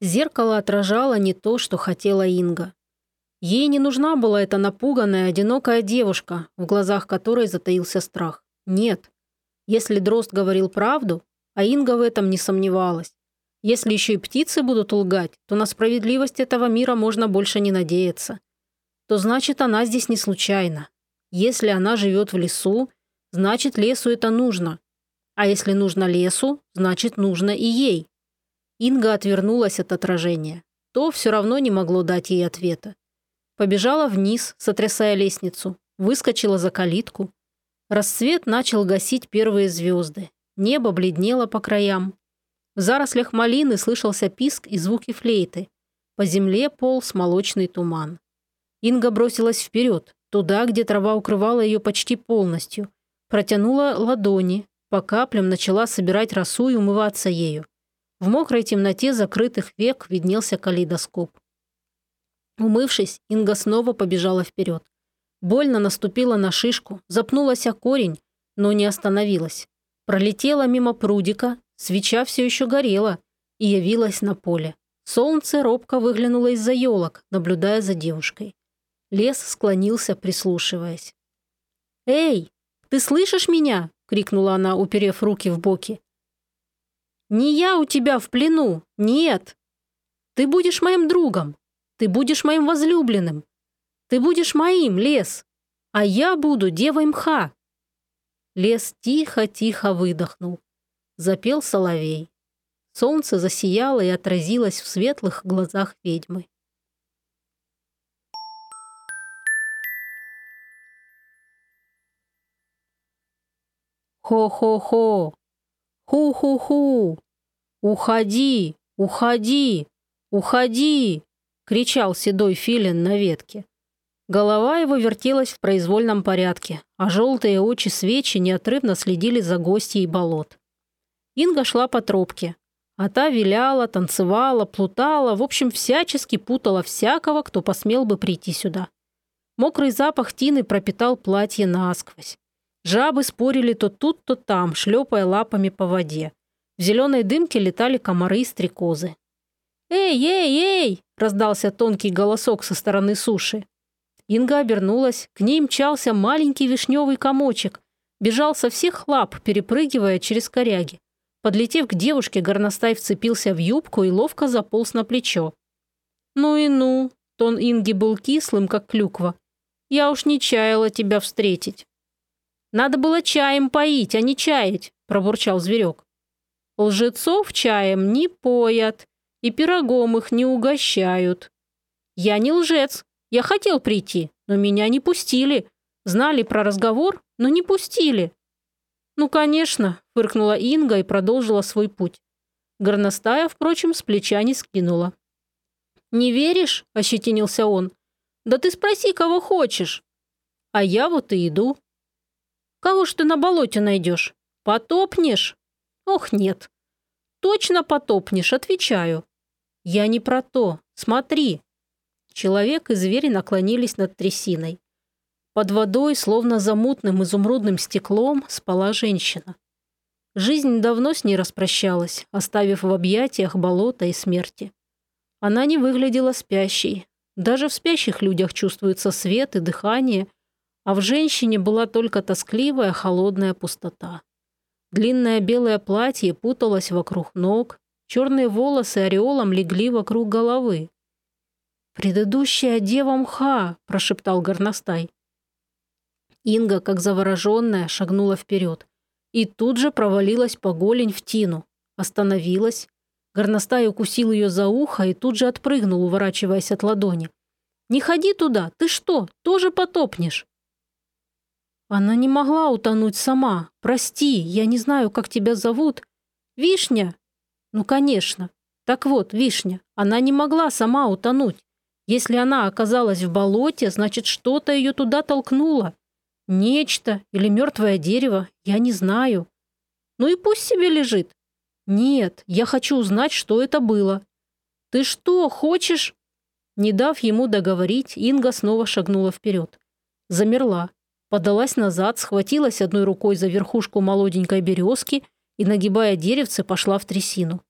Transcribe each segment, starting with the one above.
Зеркало отражало не то, что хотела Инга. Ей не нужна была эта напуганная, одинокая девушка, в глазах которой затаился страх. Нет. Если Дрозд говорил правду, а Инга в этом не сомневалась. Если еще и птицы будут лгать, то на справедливость этого мира можно больше не надеяться. То значит, она здесь не случайно. Если она живет в лесу, значит, лесу это нужно. А если нужно лесу, значит, нужно и ей. Инга отвернулась от отражения. То все равно не могло дать ей ответа. Побежала вниз, сотрясая лестницу, выскочила за калитку. Рассвет начал гасить первые звезды. Небо бледнело по краям. В зарослях малины слышался писк и звуки флейты. По земле полз молочный туман. Инга бросилась вперед, туда, где трава укрывала ее почти полностью. Протянула ладони, по каплям начала собирать росу и умываться ею. В мокрой темноте закрытых век виднелся калейдоскоп. Умывшись, Инга снова побежала вперед. Больно наступила на шишку, запнулась о корень, но не остановилась. Пролетела мимо прудика, свеча все еще горела и явилась на поле. Солнце робко выглянуло из-за елок, наблюдая за девушкой. Лес склонился, прислушиваясь. «Эй, ты слышишь меня?» — крикнула она, уперев руки в боки. «Не я у тебя в плену, нет. Ты будешь моим другом, ты будешь моим возлюбленным, ты будешь моим, лес, а я буду девой мха». Лес тихо-тихо выдохнул. Запел соловей. Солнце засияло и отразилось в светлых глазах ведьмы. Хо-хо-хо! «Ху-ху-ху! Уходи! Уходи! Уходи!» — кричал седой филин на ветке. Голова его вертелась в произвольном порядке, а желтые очи свечи неотрывно следили за гостьей болот. Инга шла по тропке, а та виляла, танцевала, плутала, в общем, всячески путала всякого, кто посмел бы прийти сюда. Мокрый запах тины пропитал платье насквозь. Жабы спорили то тут, то там, шлепая лапами по воде. В зеленой дымке летали комары и стрекозы. «Эй, эй, эй!» – раздался тонкий голосок со стороны суши. Инга обернулась, к ней мчался маленький вишневый комочек, бежал со всех лап, перепрыгивая через коряги. Подлетев к девушке, горностай вцепился в юбку и ловко заполз на плечо. «Ну и ну!» – тон Инги был кислым, как клюква. «Я уж не чаяла тебя встретить». Надо было чаем поить, а не чаять», – пробурчал зверек. «Лжецов чаем не поят, и пирогом их не угощают». «Я не лжец. Я хотел прийти, но меня не пустили. Знали про разговор, но не пустили». «Ну, конечно», – фыркнула Инга и продолжила свой путь. Горностая, впрочем, с плеча не скинула. «Не веришь?» – ощетинился он. «Да ты спроси, кого хочешь». «А я вот и иду», Кого ж ты на болоте найдешь? Потопнешь? Ох, нет. Точно потопнешь, отвечаю. Я не про то. Смотри. Человек и звери наклонились над трясиной. Под водой, словно за мутным изумрудным стеклом, спала женщина. Жизнь давно с ней распрощалась, оставив в объятиях болота и смерти. Она не выглядела спящей. Даже в спящих людях чувствуется свет и дыхание – а в женщине была только тоскливая холодная пустота. Длинное белое платье путалось вокруг ног, черные волосы ореолом легли вокруг головы. «Предыдущая дева мха!» – прошептал горностай. Инга, как завороженная, шагнула вперед и тут же провалилась по голень в тину. Остановилась. Горностай укусил ее за ухо и тут же отпрыгнул, уворачиваясь от ладони. «Не ходи туда! Ты что, тоже потопнешь?» Она не могла утонуть сама. Прости, я не знаю, как тебя зовут. Вишня? Ну, конечно. Так вот, Вишня, она не могла сама утонуть. Если она оказалась в болоте, значит, что-то ее туда толкнуло. Нечто или мертвое дерево, я не знаю. Ну и пусть себе лежит. Нет, я хочу узнать, что это было. Ты что, хочешь? Не дав ему договорить, Инга снова шагнула вперед. Замерла, подалась назад, схватилась одной рукой за верхушку молоденькой березки и, нагибая деревце, пошла в трясину.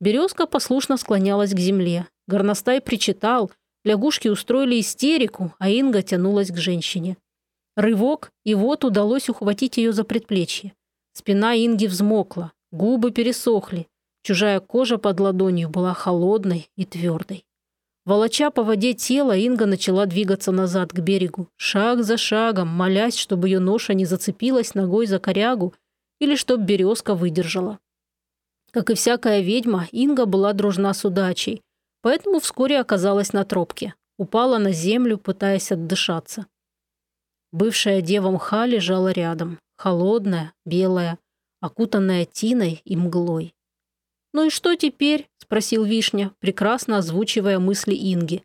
Березка послушно склонялась к земле. Горностай причитал, лягушки устроили истерику, а Инга тянулась к женщине. Рывок, и вот удалось ухватить ее за предплечье. Спина Инги взмокла, губы пересохли. Чужая кожа под ладонью была холодной и твердой. Волоча по воде тело, Инга начала двигаться назад к берегу, шаг за шагом, молясь, чтобы ее ноша не зацепилась ногой за корягу или чтоб березка выдержала. Как и всякая ведьма, Инга была дружна с удачей, поэтому вскоре оказалась на тропке. Упала на землю, пытаясь отдышаться. Бывшая дева мха лежала рядом, холодная, белая, окутанная тиной и мглой. «Ну и что теперь?» – спросил Вишня, прекрасно озвучивая мысли Инги.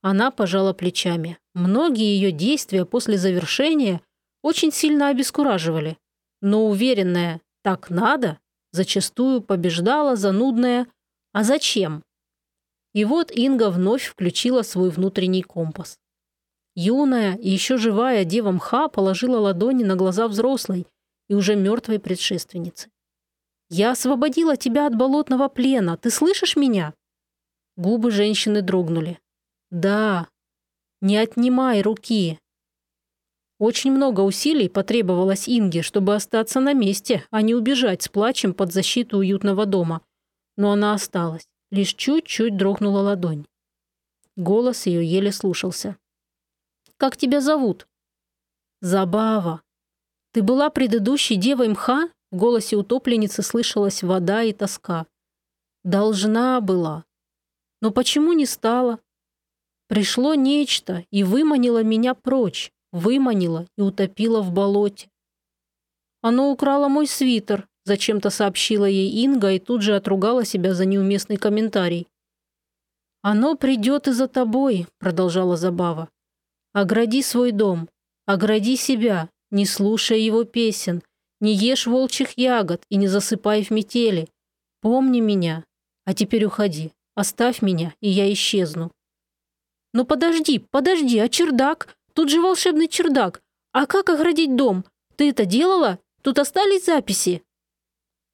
Она пожала плечами. Многие ее действия после завершения очень сильно обескураживали. Но уверенная «так надо» зачастую побеждала занудная «а зачем?». И вот Инга вновь включила свой внутренний компас. Юная и еще живая дева мха положила ладони на глаза взрослой и уже мертвой предшественницы. «Я освободила тебя от болотного плена, ты слышишь меня?» Губы женщины дрогнули. «Да, не отнимай руки, очень много усилий потребовалось Инге, чтобы остаться на месте, а не убежать с плачем под защиту уютного дома. Но она осталась. Лишь чуть-чуть дрогнула ладонь. Голос ее еле слушался. «Как тебя зовут?» «Забава. Ты была предыдущей девой мха?» В голосе утопленницы слышалась вода и тоска. «Должна была. Но почему не стала? Пришло нечто и выманило меня прочь выманила и утопила в болоте. «Оно украло мой свитер», – зачем-то сообщила ей Инга и тут же отругала себя за неуместный комментарий. «Оно придет и за тобой», – продолжала Забава. «Огради свой дом, огради себя, не слушай его песен, не ешь волчьих ягод и не засыпай в метели. Помни меня. А теперь уходи, оставь меня, и я исчезну». «Но подожди, подожди, а чердак? Тут же волшебный чердак. А как оградить дом? Ты это делала? Тут остались записи?»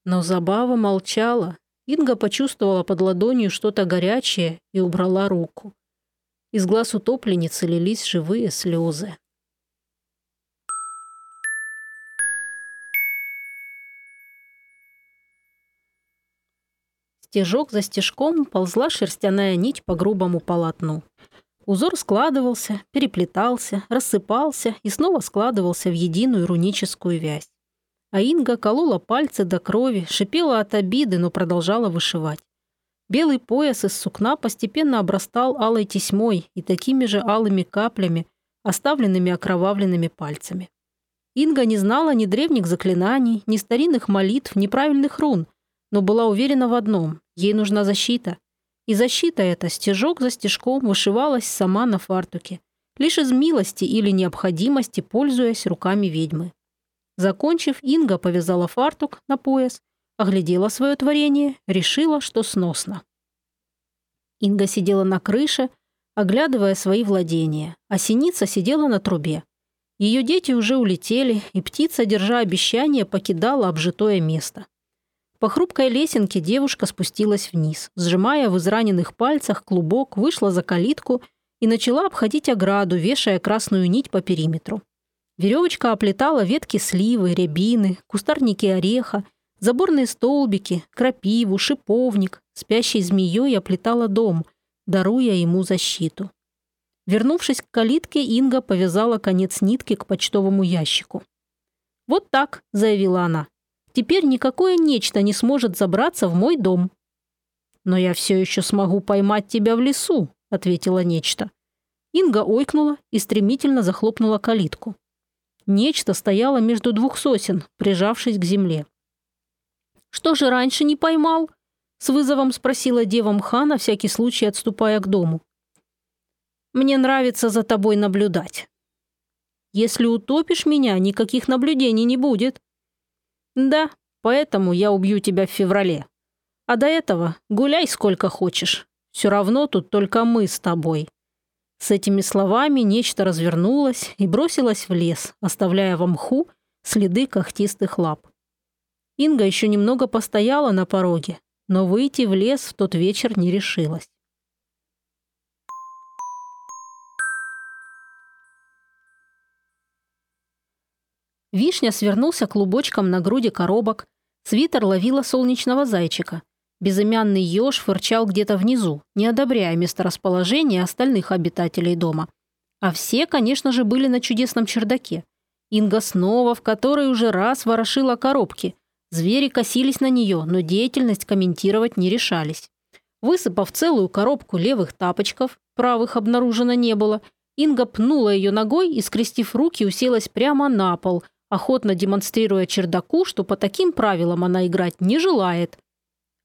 Но Забава молчала. Инга почувствовала под ладонью что-то горячее и убрала руку. Из глаз утопленницы лились живые слезы. Стежок за стежком ползла шерстяная нить по грубому полотну. Узор складывался, переплетался, рассыпался и снова складывался в единую руническую вязь. А Инга колола пальцы до крови, шипела от обиды, но продолжала вышивать. Белый пояс из сукна постепенно обрастал алой тесьмой и такими же алыми каплями, оставленными окровавленными пальцами. Инга не знала ни древних заклинаний, ни старинных молитв, ни правильных рун, но была уверена в одном – ей нужна защита – и защита эта стежок за стежком вышивалась сама на фартуке, лишь из милости или необходимости, пользуясь руками ведьмы. Закончив, Инга повязала фартук на пояс, оглядела свое творение, решила, что сносно. Инга сидела на крыше, оглядывая свои владения, а синица сидела на трубе. Ее дети уже улетели, и птица, держа обещание, покидала обжитое место. По хрупкой лесенке девушка спустилась вниз. Сжимая в израненных пальцах клубок, вышла за калитку и начала обходить ограду, вешая красную нить по периметру. Веревочка оплетала ветки сливы, рябины, кустарники ореха, заборные столбики, крапиву, шиповник. Спящей змеей оплетала дом, даруя ему защиту. Вернувшись к калитке, Инга повязала конец нитки к почтовому ящику. «Вот так», — заявила она, Теперь никакое нечто не сможет забраться в мой дом». «Но я все еще смогу поймать тебя в лесу», — ответила нечто. Инга ойкнула и стремительно захлопнула калитку. Нечто стояло между двух сосен, прижавшись к земле. «Что же раньше не поймал?» — с вызовом спросила дева мха, на всякий случай отступая к дому. «Мне нравится за тобой наблюдать». «Если утопишь меня, никаких наблюдений не будет», да, поэтому я убью тебя в феврале. А до этого гуляй сколько хочешь. Все равно тут только мы с тобой». С этими словами нечто развернулось и бросилось в лес, оставляя в мху следы когтистых лап. Инга еще немного постояла на пороге, но выйти в лес в тот вечер не решилась. Вишня свернулся клубочком на груди коробок. Свитер ловила солнечного зайчика. Безымянный еж фырчал где-то внизу, не одобряя месторасположение остальных обитателей дома. А все, конечно же, были на чудесном чердаке. Инга снова в которой уже раз ворошила коробки. Звери косились на нее, но деятельность комментировать не решались. Высыпав целую коробку левых тапочков, правых обнаружено не было, Инга пнула ее ногой и, скрестив руки, уселась прямо на пол, охотно демонстрируя чердаку, что по таким правилам она играть не желает.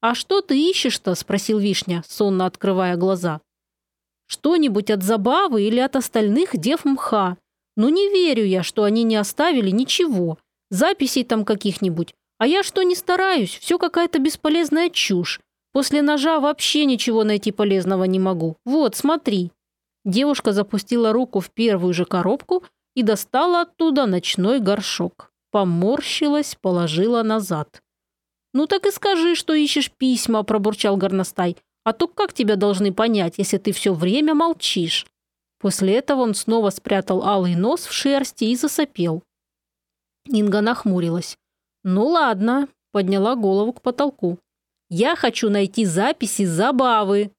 «А что ты ищешь-то?» – спросил Вишня, сонно открывая глаза. «Что-нибудь от забавы или от остальных дев мха. Ну не верю я, что они не оставили ничего. Записей там каких-нибудь. А я что не стараюсь, все какая-то бесполезная чушь. После ножа вообще ничего найти полезного не могу. Вот, смотри». Девушка запустила руку в первую же коробку и достала оттуда ночной горшок. Поморщилась, положила назад. «Ну так и скажи, что ищешь письма», – пробурчал горностай. «А то как тебя должны понять, если ты все время молчишь?» После этого он снова спрятал алый нос в шерсти и засопел. Инга нахмурилась. «Ну ладно», – подняла голову к потолку. «Я хочу найти записи забавы».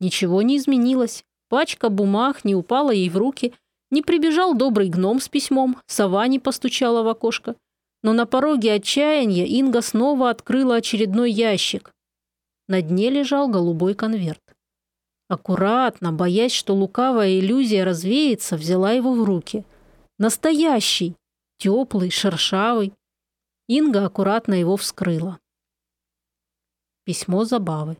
Ничего не изменилось. Пачка бумаг не упала ей в руки – не прибежал добрый гном с письмом, сова не постучала в окошко. Но на пороге отчаяния Инга снова открыла очередной ящик. На дне лежал голубой конверт. Аккуратно, боясь, что лукавая иллюзия развеется, взяла его в руки. Настоящий, теплый, шершавый. Инга аккуратно его вскрыла. Письмо забавы.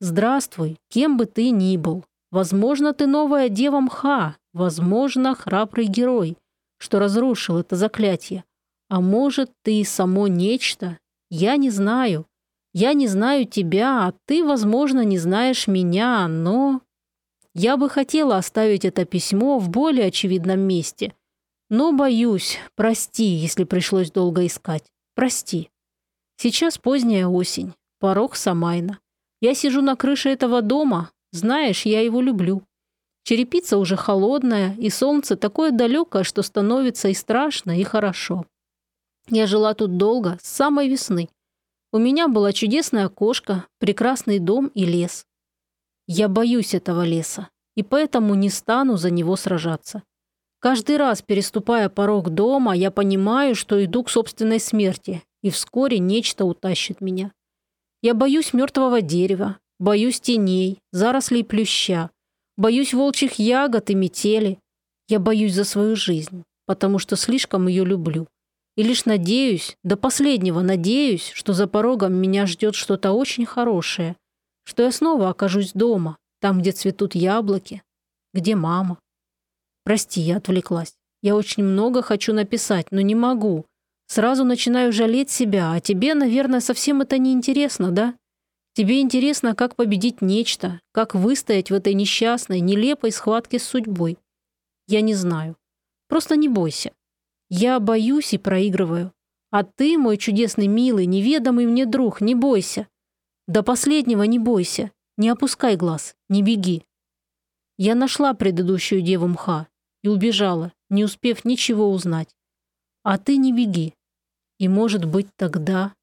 «Здравствуй, кем бы ты ни был. Возможно, ты новая дева мха, возможно, храбрый герой, что разрушил это заклятие. А может, ты само нечто? Я не знаю. Я не знаю тебя, а ты, возможно, не знаешь меня, но... Я бы хотела оставить это письмо в более очевидном месте. Но боюсь, прости, если пришлось долго искать. Прости. Сейчас поздняя осень, порог Самайна. Я сижу на крыше этого дома, знаешь, я его люблю. Черепица уже холодная, и солнце такое далекое, что становится и страшно, и хорошо. Я жила тут долго, с самой весны. У меня была чудесная кошка, прекрасный дом и лес. Я боюсь этого леса, и поэтому не стану за него сражаться. Каждый раз, переступая порог дома, я понимаю, что иду к собственной смерти, и вскоре нечто утащит меня. Я боюсь мертвого дерева, Боюсь теней, зарослей плюща. Боюсь волчьих ягод и метели. Я боюсь за свою жизнь, потому что слишком ее люблю. И лишь надеюсь, до последнего надеюсь, что за порогом меня ждет что-то очень хорошее, что я снова окажусь дома, там, где цветут яблоки, где мама. Прости, я отвлеклась. Я очень много хочу написать, но не могу. Сразу начинаю жалеть себя, а тебе, наверное, совсем это не интересно, да? Тебе интересно, как победить нечто, как выстоять в этой несчастной, нелепой схватке с судьбой. Я не знаю. Просто не бойся. Я боюсь и проигрываю. А ты, мой чудесный, милый, неведомый мне друг, не бойся. До последнего не бойся. Не опускай глаз, не беги. Я нашла предыдущую деву мха и убежала, не успев ничего узнать. А ты не беги. И, может быть, тогда...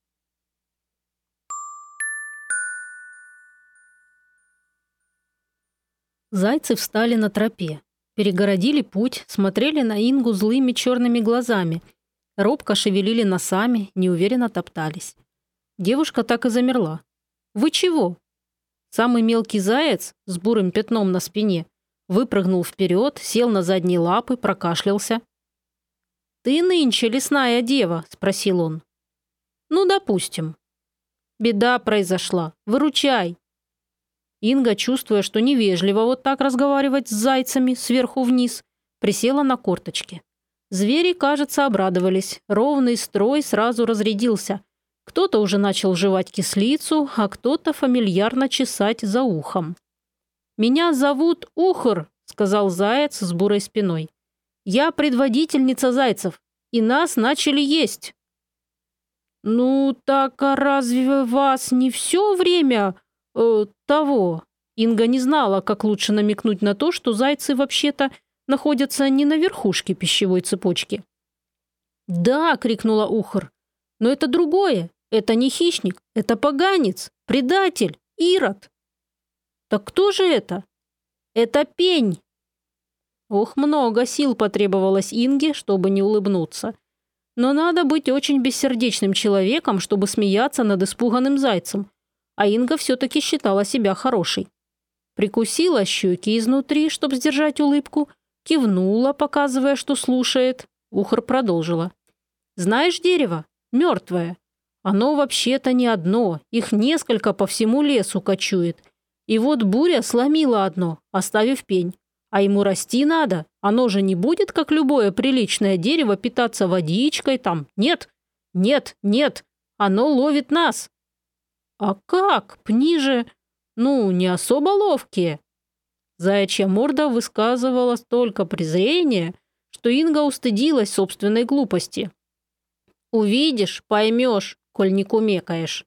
Зайцы встали на тропе. Перегородили путь, смотрели на Ингу злыми черными глазами. Робко шевелили носами, неуверенно топтались. Девушка так и замерла. «Вы чего?» Самый мелкий заяц с бурым пятном на спине выпрыгнул вперед, сел на задние лапы, прокашлялся. «Ты нынче лесная дева?» – спросил он. «Ну, допустим». «Беда произошла. Выручай!» Инга, чувствуя, что невежливо вот так разговаривать с зайцами сверху вниз, присела на корточки. Звери, кажется, обрадовались. Ровный строй сразу разрядился. Кто-то уже начал жевать кислицу, а кто-то фамильярно чесать за ухом. «Меня зовут Ухр», — сказал заяц с бурой спиной. «Я предводительница зайцев, и нас начали есть». «Ну, так а разве вас не все время э, того?» Инга не знала, как лучше намекнуть на то, что зайцы вообще-то находятся не на верхушке пищевой цепочки. «Да!» — крикнула Ухар. «Но это другое. Это не хищник. Это поганец, предатель, ирод». «Так кто же это?» «Это пень!» Ох, много сил потребовалось Инге, чтобы не улыбнуться. Но надо быть очень бессердечным человеком, чтобы смеяться над испуганным зайцем. А Инга все-таки считала себя хорошей. Прикусила щеки изнутри, чтобы сдержать улыбку, кивнула, показывая, что слушает. Ухар продолжила. «Знаешь дерево? Мертвое. Оно вообще-то не одно, их несколько по всему лесу кочует. И вот буря сломила одно, оставив пень. А ему расти надо. Оно же не будет, как любое приличное дерево, питаться водичкой там. Нет, нет, нет. Оно ловит нас. А как? Пни же, ну, не особо ловкие. Заячья морда высказывала столько презрения, что Инга устыдилась собственной глупости. «Увидишь, поймешь, коль не кумекаешь».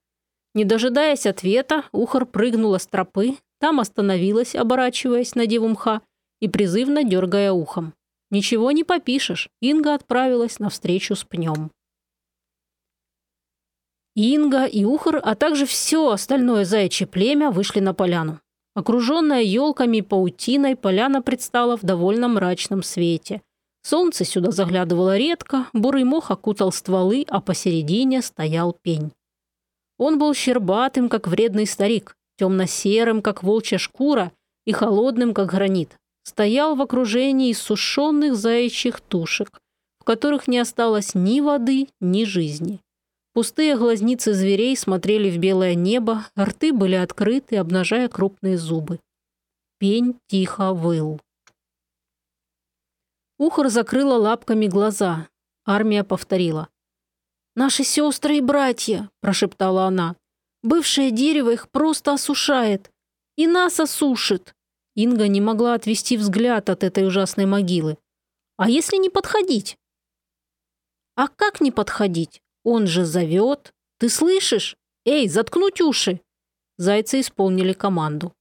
Не дожидаясь ответа, Ухар прыгнула с тропы, там остановилась, оборачиваясь на деву мха, и призывно дергая ухом. Ничего не попишешь, Инга отправилась навстречу с пнем. Инга и Ухар, а также все остальное заячье племя вышли на поляну. Окруженная елками и паутиной, поляна предстала в довольно мрачном свете. Солнце сюда заглядывало редко, бурый мох окутал стволы, а посередине стоял пень. Он был щербатым, как вредный старик, темно-серым, как волчья шкура, и холодным, как гранит стоял в окружении иссушенных заячьих тушек, в которых не осталось ни воды, ни жизни. Пустые глазницы зверей смотрели в белое небо, рты были открыты, обнажая крупные зубы. Пень тихо выл. Ухор закрыла лапками глаза. Армия повторила. «Наши сестры и братья!» – прошептала она. «Бывшее дерево их просто осушает. И нас осушит!» Инга не могла отвести взгляд от этой ужасной могилы. «А если не подходить?» «А как не подходить? Он же зовет. Ты слышишь? Эй, заткнуть уши!» Зайцы исполнили команду.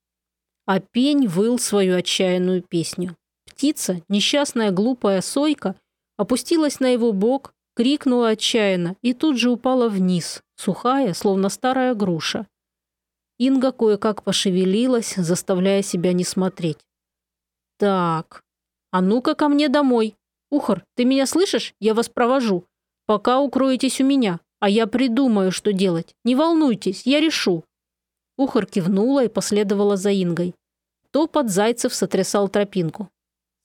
А пень выл свою отчаянную песню. Птица, несчастная глупая сойка, опустилась на его бок, крикнула отчаянно и тут же упала вниз, сухая, словно старая груша. Инга кое-как пошевелилась, заставляя себя не смотреть. «Так, а ну-ка ко мне домой. Ухар, ты меня слышишь? Я вас провожу. Пока укроетесь у меня, а я придумаю, что делать. Не волнуйтесь, я решу». Ухар кивнула и последовала за Ингой. Топот зайцев сотрясал тропинку.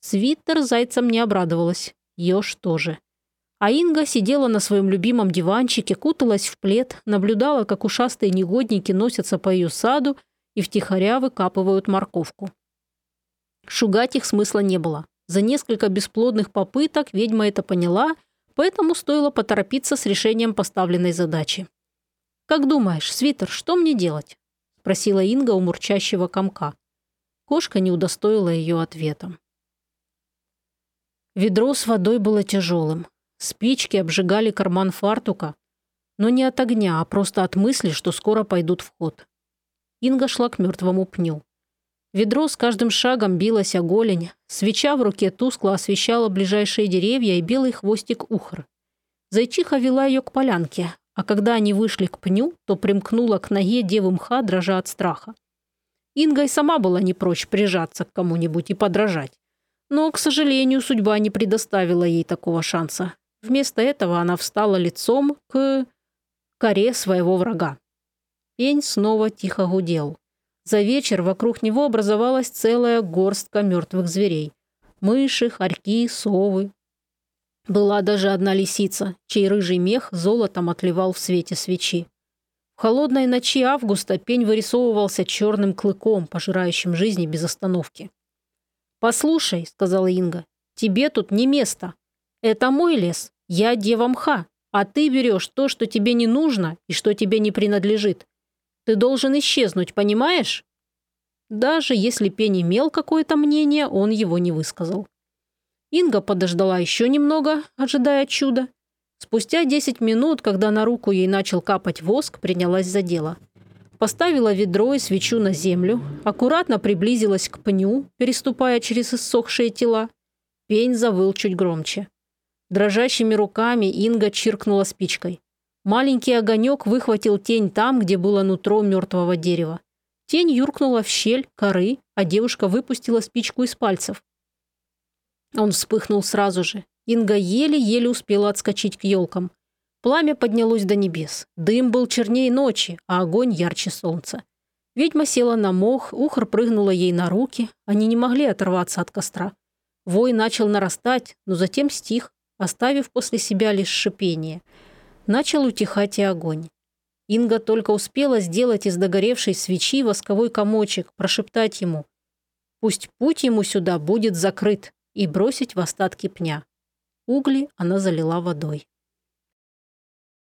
Свиттер зайцам не обрадовалась. Ёж тоже. А Инга сидела на своем любимом диванчике, куталась в плед, наблюдала, как ушастые негодники носятся по ее саду и втихаря выкапывают морковку. Шугать их смысла не было. За несколько бесплодных попыток ведьма это поняла, поэтому стоило поторопиться с решением поставленной задачи. «Как думаешь, свитер, что мне делать?» – спросила Инга у мурчащего комка. Кошка не удостоила ее ответом. Ведро с водой было тяжелым. Спички обжигали карман фартука, но не от огня, а просто от мысли, что скоро пойдут в ход. Инга шла к мертвому пню. Ведро с каждым шагом билось о голень, свеча в руке тускло освещала ближайшие деревья и белый хвостик ухр. Зайчиха вела ее к полянке, а когда они вышли к пню, то примкнула к ноге девы мха, дрожа от страха. Инга и сама была не прочь прижаться к кому-нибудь и подражать. Но, к сожалению, судьба не предоставила ей такого шанса. Вместо этого она встала лицом к коре своего врага. Пень снова тихо гудел. За вечер вокруг него образовалась целая горстка мертвых зверей. Мыши, хорьки, совы. Была даже одна лисица, чей рыжий мех золотом отливал в свете свечи. В холодной ночи августа пень вырисовывался черным клыком, пожирающим жизни без остановки. «Послушай», — сказала Инга, — «тебе тут не место. Это мой лес. Я дева мха, а ты берешь то, что тебе не нужно и что тебе не принадлежит. Ты должен исчезнуть, понимаешь? Даже если Пень имел какое-то мнение, он его не высказал. Инга подождала еще немного, ожидая чуда. Спустя 10 минут, когда на руку ей начал капать воск, принялась за дело. Поставила ведро и свечу на землю, аккуратно приблизилась к пню, переступая через иссохшие тела. Пень завыл чуть громче. Дрожащими руками Инга чиркнула спичкой. Маленький огонек выхватил тень там, где было нутро мертвого дерева. Тень юркнула в щель, коры, а девушка выпустила спичку из пальцев. Он вспыхнул сразу же. Инга еле-еле успела отскочить к елкам. Пламя поднялось до небес. Дым был чернее ночи, а огонь ярче солнца. Ведьма села на мох, ухр прыгнула ей на руки. Они не могли оторваться от костра. Вой начал нарастать, но затем стих, оставив после себя лишь шипение. Начал утихать и огонь. Инга только успела сделать из догоревшей свечи восковой комочек, прошептать ему «Пусть путь ему сюда будет закрыт» и бросить в остатки пня. Угли она залила водой.